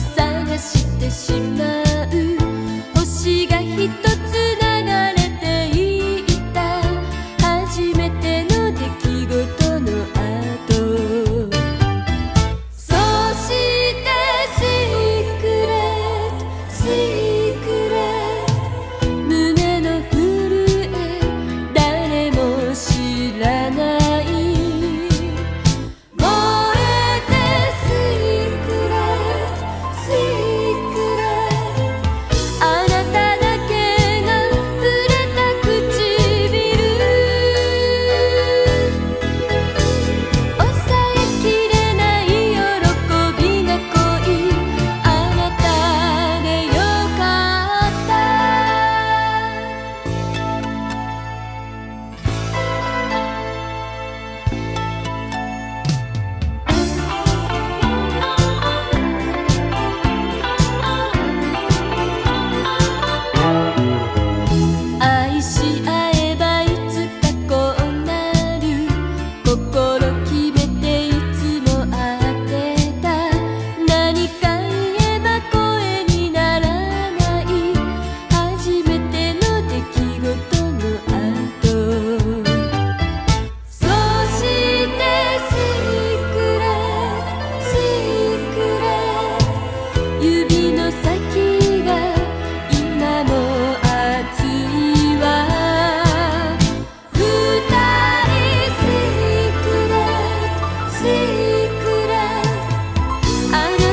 探してしまう 아니